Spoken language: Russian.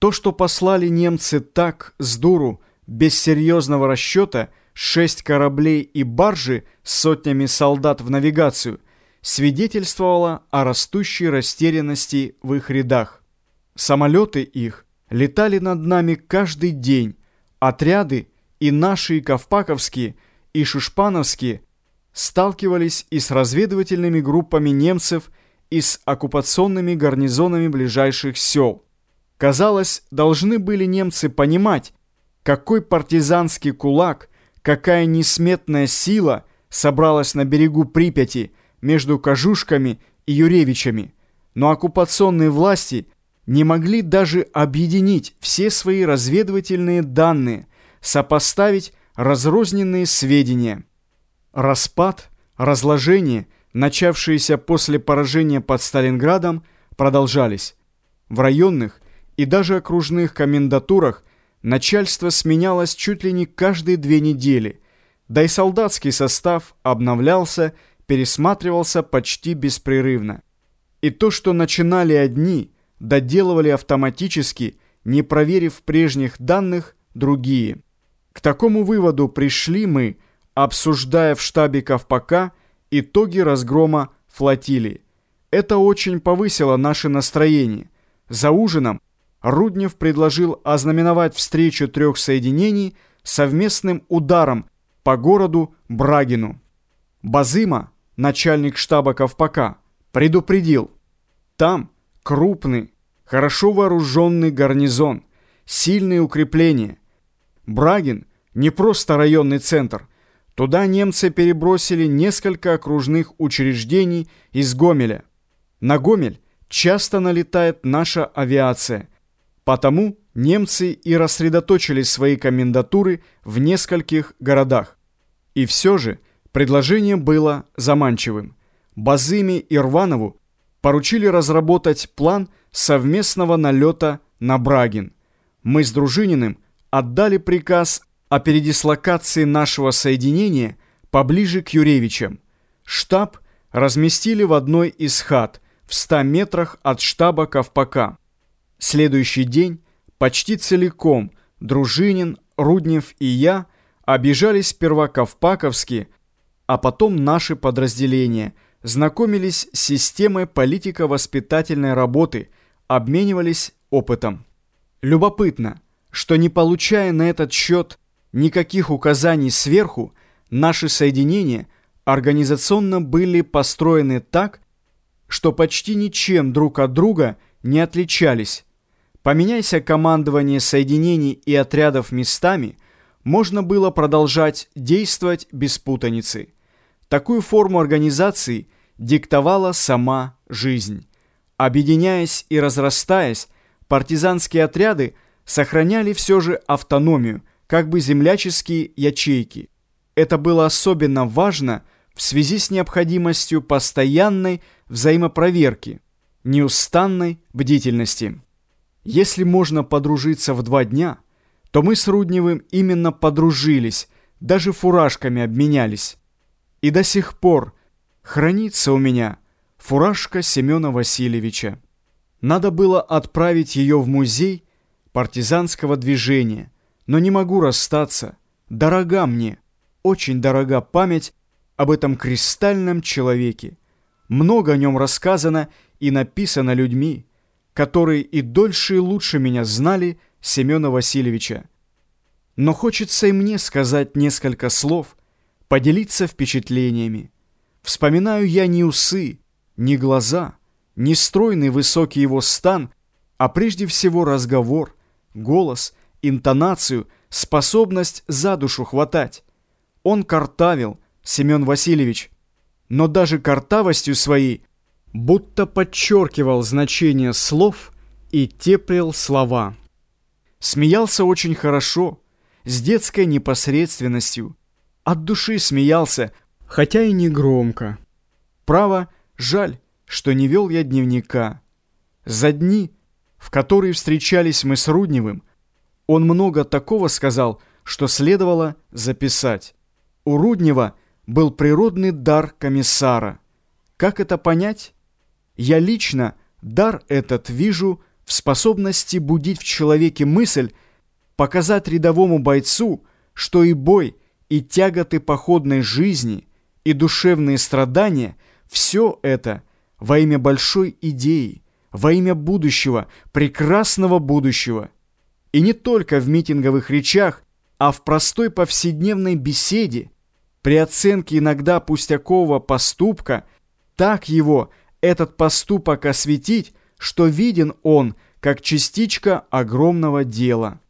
То, что послали немцы так, с дуру, без серьезного расчета, шесть кораблей и баржи с сотнями солдат в навигацию, свидетельствовало о растущей растерянности в их рядах. Самолеты их летали над нами каждый день, отряды и наши, и ковпаковские, и шушпановские сталкивались и с разведывательными группами немцев, и с оккупационными гарнизонами ближайших сел. Казалось, должны были немцы понимать, какой партизанский кулак, какая несметная сила собралась на берегу Припяти между Кожушками и Юревичами, но оккупационные власти не могли даже объединить все свои разведывательные данные, сопоставить разрозненные сведения. Распад, разложение, начавшиеся после поражения под Сталинградом, продолжались. В районных и даже окружных комендатурах начальство сменялось чуть ли не каждые две недели, да и солдатский состав обновлялся, пересматривался почти беспрерывно. И то, что начинали одни, доделывали автоматически, не проверив прежних данных, другие. К такому выводу пришли мы, обсуждая в штабе Ковпака итоги разгрома флотилии. Это очень повысило наше настроение. За ужином Руднев предложил ознаменовать встречу трех соединений совместным ударом по городу Брагину. Базыма, начальник штаба Ковпака, предупредил. Там крупный, хорошо вооруженный гарнизон, сильные укрепления. Брагин не просто районный центр. Туда немцы перебросили несколько окружных учреждений из Гомеля. На Гомель часто налетает наша авиация – Потому немцы и рассредоточили свои комендатуры в нескольких городах. И все же предложение было заманчивым. Базыми и Рванову поручили разработать план совместного налета на Брагин. Мы с Дружининым отдали приказ о передислокации нашего соединения поближе к Юревичам. Штаб разместили в одной из хат в 100 метрах от штаба Ковпака. Следующий день почти целиком Дружинин, Руднев и я обижали сперва Ковпаковские, а потом наши подразделения, знакомились с системой политико-воспитательной работы, обменивались опытом. Любопытно, что не получая на этот счет никаких указаний сверху, наши соединения организационно были построены так, что почти ничем друг от друга не отличались, Поменяйся командование соединений и отрядов местами, можно было продолжать действовать без путаницы. Такую форму организации диктовала сама жизнь. Объединяясь и разрастаясь, партизанские отряды сохраняли все же автономию, как бы земляческие ячейки. Это было особенно важно в связи с необходимостью постоянной взаимопроверки, неустанной бдительности. Если можно подружиться в два дня, то мы с Рудневым именно подружились, даже фуражками обменялись. И до сих пор хранится у меня фуражка Семена Васильевича. Надо было отправить ее в музей партизанского движения, но не могу расстаться. Дорога мне, очень дорога память об этом кристальном человеке. Много о нем рассказано и написано людьми, которые и дольше и лучше меня знали Семена Васильевича. Но хочется и мне сказать несколько слов, поделиться впечатлениями. Вспоминаю я не усы, не глаза, не стройный высокий его стан, а прежде всего разговор, голос, интонацию, способность за душу хватать. Он картавил, Семен Васильевич, но даже картавостью своей будто подчеркивал значение слов и теплил слова. Смеялся очень хорошо, с детской непосредственностью. От души смеялся, хотя и не громко. Право, жаль, что не вел я дневника. За дни, в которые встречались мы с Рудневым, он много такого сказал, что следовало записать. У Руднева был природный дар комиссара. Как это понять? Я лично дар этот вижу в способности будить в человеке мысль, показать рядовому бойцу, что и бой, и тяготы походной жизни, и душевные страдания – все это во имя большой идеи, во имя будущего, прекрасного будущего. И не только в митинговых речах, а в простой повседневной беседе, при оценке иногда пустякового поступка, так его, этот поступок осветить, что виден он, как частичка огромного дела.